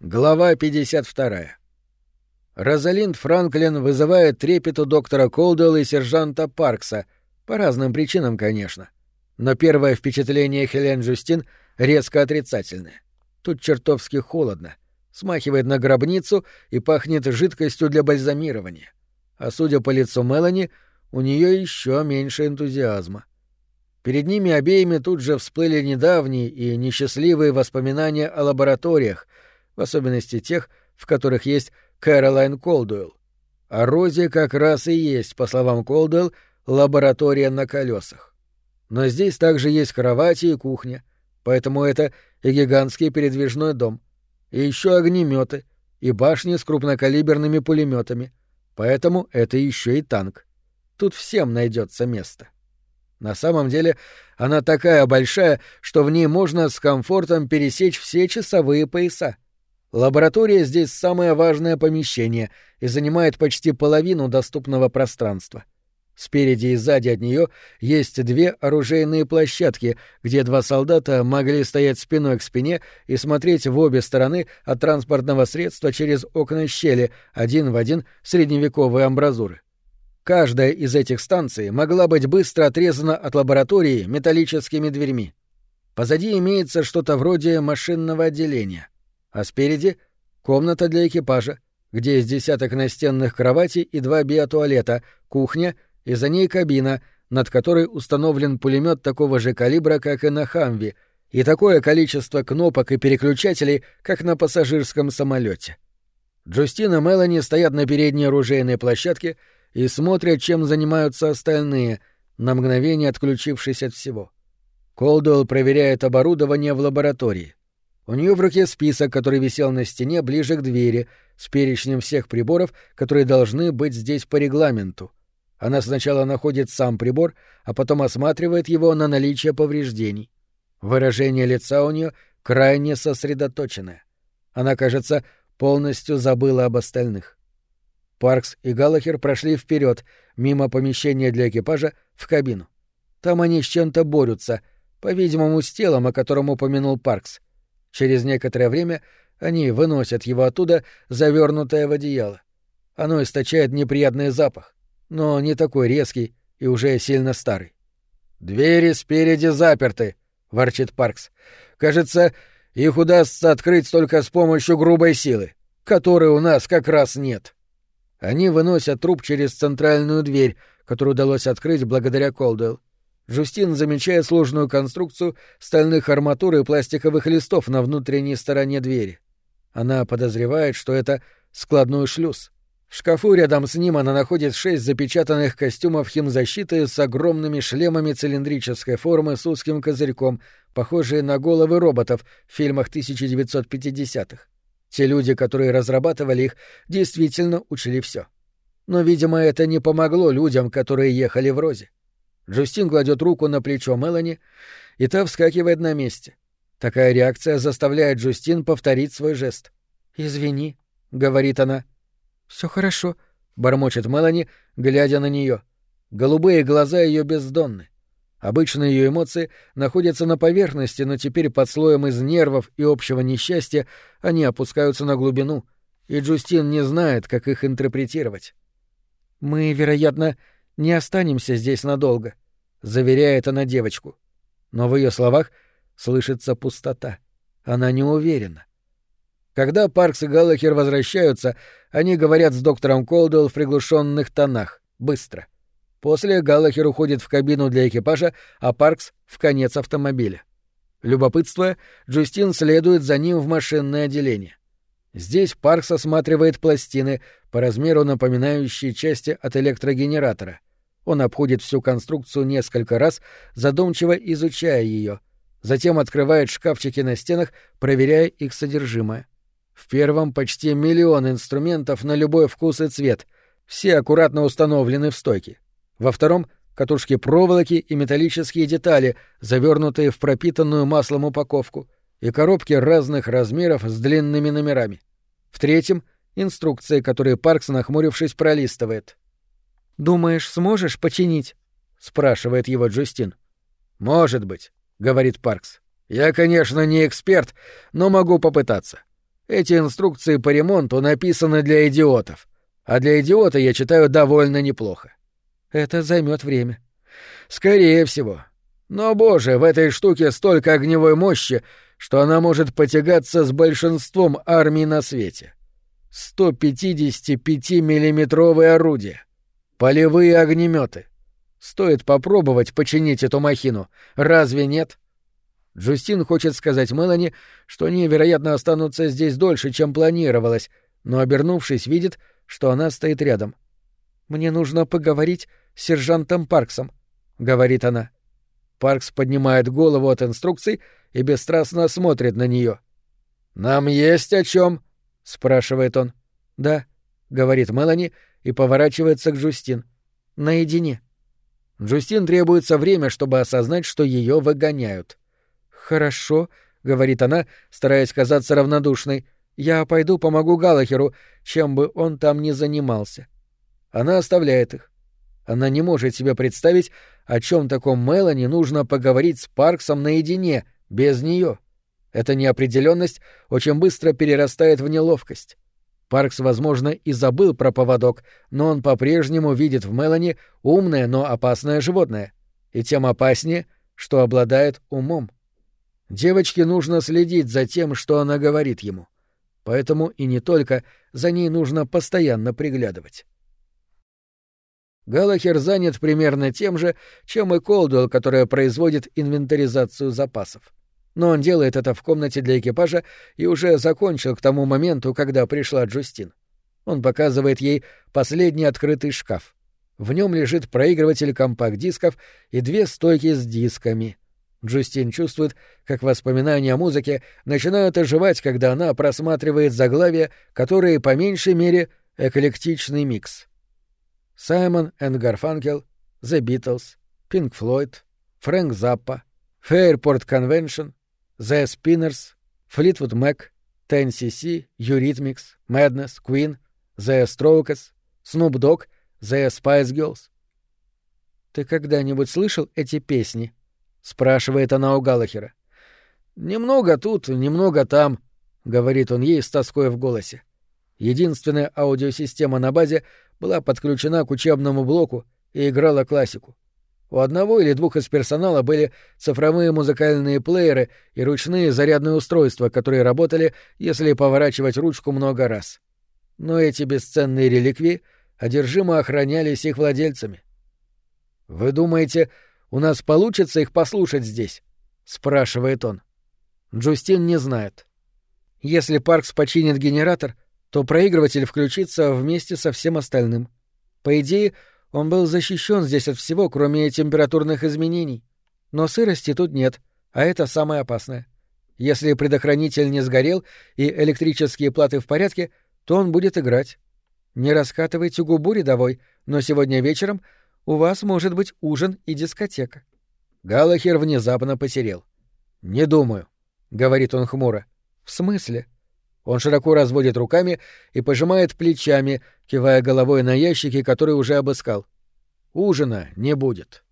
Глава 52. Розалинд Франклин вызывает трепет у доктора Колдуэлла и сержанта Паркса, по разным причинам, конечно. Но первое впечатление Хелен Джустин резко отрицательное. Тут чертовски холодно, смахивает на гробницу и пахнет жидкостью для бальзамирования. А судя по лицу Мелани, у нее еще меньше энтузиазма. Перед ними обеими тут же всплыли недавние и несчастливые воспоминания о лабораториях — в особенности тех, в которых есть Кэролайн Колдуэлл. А Рози как раз и есть, по словам Колдуэлл, лаборатория на колесах. Но здесь также есть кровати и кухня, поэтому это и гигантский передвижной дом, и еще огнеметы, и башни с крупнокалиберными пулеметами, поэтому это еще и танк. Тут всем найдется место. На самом деле она такая большая, что в ней можно с комфортом пересечь все часовые пояса. Лаборатория здесь самое важное помещение и занимает почти половину доступного пространства. Спереди и сзади от нее есть две оружейные площадки, где два солдата могли стоять спиной к спине и смотреть в обе стороны от транспортного средства через окна щели, один в один средневековые амбразуры. Каждая из этих станций могла быть быстро отрезана от лаборатории металлическими дверьми. Позади имеется что-то вроде машинного отделения — а спереди — комната для экипажа, где есть десяток настенных кроватей и два биотуалета, кухня и за ней кабина, над которой установлен пулемет такого же калибра, как и на Хамви, и такое количество кнопок и переключателей, как на пассажирском самолете. Джустин и Мелани стоят на передней оружейной площадке и смотрят, чем занимаются остальные, на мгновение отключившись от всего. Колдуэлл проверяет оборудование в лаборатории. У нее в руке список, который висел на стене ближе к двери, с перечнем всех приборов, которые должны быть здесь по регламенту. Она сначала находит сам прибор, а потом осматривает его на наличие повреждений. Выражение лица у нее крайне сосредоточенное. Она, кажется, полностью забыла об остальных. Паркс и Галлахер прошли вперед, мимо помещения для экипажа, в кабину. Там они с чем-то борются, по-видимому, с телом, о котором упомянул Паркс — Через некоторое время они выносят его оттуда, завернутое в одеяло. Оно источает неприятный запах, но не такой резкий и уже сильно старый. «Двери спереди заперты», — ворчит Паркс. «Кажется, их удастся открыть только с помощью грубой силы, которой у нас как раз нет». Они выносят труп через центральную дверь, которую удалось открыть благодаря Колдуэлл. Жустин замечает сложную конструкцию стальных арматур и пластиковых листов на внутренней стороне двери. Она подозревает, что это складной шлюз. В шкафу рядом с ним она находит шесть запечатанных костюмов химзащиты с огромными шлемами цилиндрической формы с узким козырьком, похожие на головы роботов в фильмах 1950-х. Те люди, которые разрабатывали их, действительно учли все. Но, видимо, это не помогло людям, которые ехали в Розе. Джустин кладет руку на плечо Мелани, и та вскакивает на месте. Такая реакция заставляет Джустин повторить свой жест. «Извини», — говорит она. Все хорошо», — бормочет Мелани, глядя на нее. Голубые глаза ее бездонны. Обычно ее эмоции находятся на поверхности, но теперь под слоем из нервов и общего несчастья они опускаются на глубину, и Джустин не знает, как их интерпретировать. «Мы, вероятно, не останемся здесь надолго», — заверяет она девочку. Но в ее словах слышится пустота. Она не уверена. Когда Паркс и Галлахер возвращаются, они говорят с доктором Колдуэлл в приглушенных тонах, быстро. После Галлахер уходит в кабину для экипажа, а Паркс — в конец автомобиля. Любопытствуя, Джустин следует за ним в машинное отделение. Здесь Паркс осматривает пластины, по размеру напоминающие части от электрогенератора — он обходит всю конструкцию несколько раз, задумчиво изучая ее. Затем открывает шкафчики на стенах, проверяя их содержимое. В первом почти миллион инструментов на любой вкус и цвет. Все аккуратно установлены в стойке. Во втором — катушки проволоки и металлические детали, завернутые в пропитанную маслом упаковку, и коробки разных размеров с длинными номерами. В третьем — инструкции, которые Паркс, нахмурившись, пролистывает. «Думаешь, сможешь починить?» — спрашивает его Джустин. «Может быть», — говорит Паркс. «Я, конечно, не эксперт, но могу попытаться. Эти инструкции по ремонту написаны для идиотов, а для идиота я читаю довольно неплохо. Это займет время. Скорее всего. Но, боже, в этой штуке столько огневой мощи, что она может потягаться с большинством армий на свете. 155-миллиметровые орудия. Полевые огнеметы. Стоит попробовать починить эту махину. Разве нет? Джустин хочет сказать Мелани, что они, вероятно, останутся здесь дольше, чем планировалось, но, обернувшись, видит, что она стоит рядом. «Мне нужно поговорить с сержантом Парксом», — говорит она. Паркс поднимает голову от инструкций и бесстрастно смотрит на нее. «Нам есть о чем? спрашивает он. «Да», — говорит Мелани и поворачивается к Джустин. «Наедине». Джустин требуется время, чтобы осознать, что ее выгоняют. «Хорошо», — говорит она, стараясь казаться равнодушной. «Я пойду помогу Галахеру, чем бы он там ни занимался». Она оставляет их. Она не может себе представить, о чем таком Мелани нужно поговорить с Парксом наедине, без нее. Эта неопределенность очень быстро перерастает в неловкость. Паркс, возможно, и забыл про поводок, но он по-прежнему видит в Мелани умное, но опасное животное. И тем опаснее, что обладает умом. Девочке нужно следить за тем, что она говорит ему. Поэтому и не только, за ней нужно постоянно приглядывать. Галахер занят примерно тем же, чем и Колдуэлл, которая производит инвентаризацию запасов. Но он делает это в комнате для экипажа и уже закончил к тому моменту, когда пришла Джустин. Он показывает ей последний открытый шкаф. В нем лежит проигрыватель компакт-дисков и две стойки с дисками. Джустин чувствует, как воспоминания о музыке начинают оживать, когда она просматривает заглавия, которые, по меньшей мере, эклектичный микс. Саймон энд Гарфанкел, The Beatles, Pink Floyd, Фрэнк Заппа, Fairport Convention, The Spinners, Fleetwood Mac, 10cc, Eurythmics, Madness, Queen, The Strokes, Snoop Dogg, The Spice Girls. «Ты когда-нибудь слышал эти песни?» — спрашивает она у Галахера. «Немного тут, немного там», — говорит он ей с тоской в голосе. Единственная аудиосистема на базе была подключена к учебному блоку и играла классику. У одного или двух из персонала были цифровые музыкальные плееры и ручные зарядные устройства, которые работали, если поворачивать ручку много раз. Но эти бесценные реликвии одержимо охранялись их владельцами. «Вы думаете, у нас получится их послушать здесь?» — спрашивает он. Джустин не знает. Если Паркс починит генератор — то проигрыватель включится вместе со всем остальным. По идее, он был защищен здесь от всего, кроме температурных изменений. Но сырости тут нет, а это самое опасное. Если предохранитель не сгорел и электрические платы в порядке, то он будет играть. Не раскатывайте губу рядовой, но сегодня вечером у вас может быть ужин и дискотека. Галахер внезапно посерел. «Не думаю», — говорит он хмуро. «В смысле?» Он широко разводит руками и пожимает плечами, кивая головой на ящики, которые уже обыскал. Ужина не будет.